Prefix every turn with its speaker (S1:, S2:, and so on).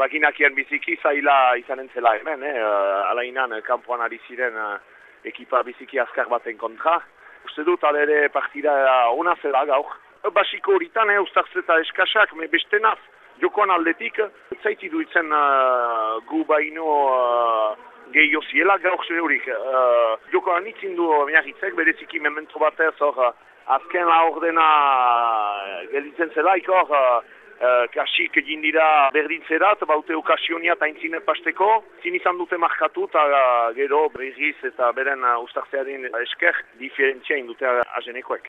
S1: baginakian biziki zaila izanen zela hemen, eh? alainan kanpoan ari ziren ekipa biziki azkar baten kontra. Uste dut, alere partida ona zela gaur. Basiko horitan, eh, ustartz eta eskasak, me bestenaz, jokoan aldetik, zaiti duitzen uh, gu baino uh, gehiago ziela gaur zeurik. Uh, jokoan nitzin du miagitzek, bereziki memento batez, hor, azken la ordena gelditzen zela, ikor, Uh, kasik egin dira berdintzera, eta baute okasionia eta intzine pasteko. Zin izan dute markatu eta uh, gero berriz eta beren uh, ustartzearen esker diferentzia indute azenekoek.